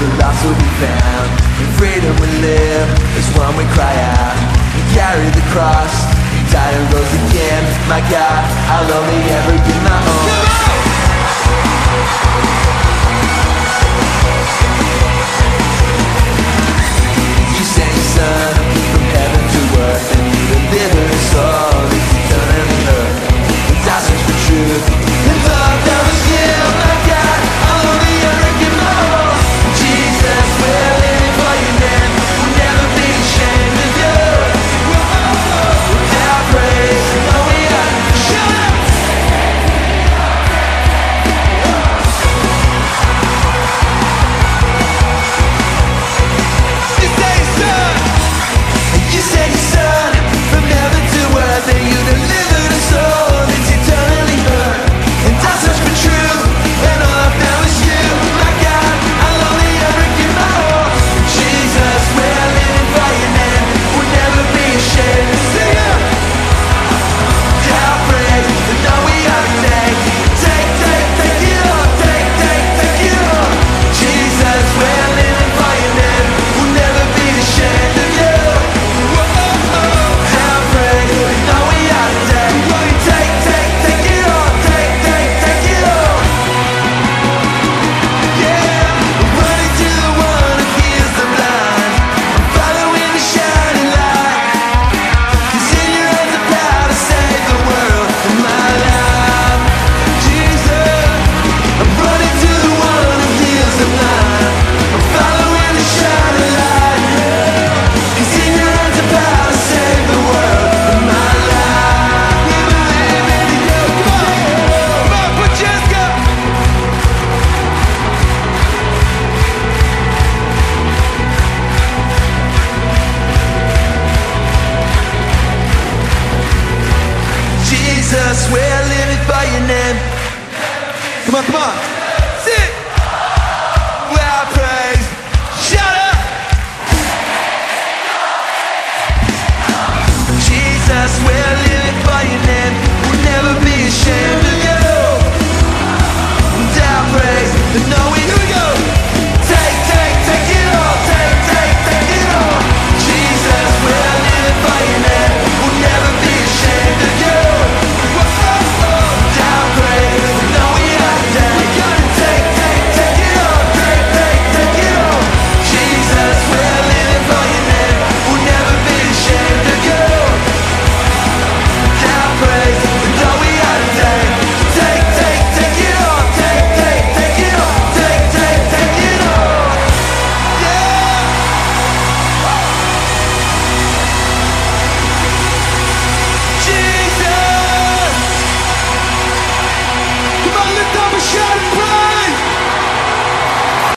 the lost will be found. And freedom we live, is one we cry out. And carry the cross, and die and rose again. My God, I'll only ever give my own. Batman.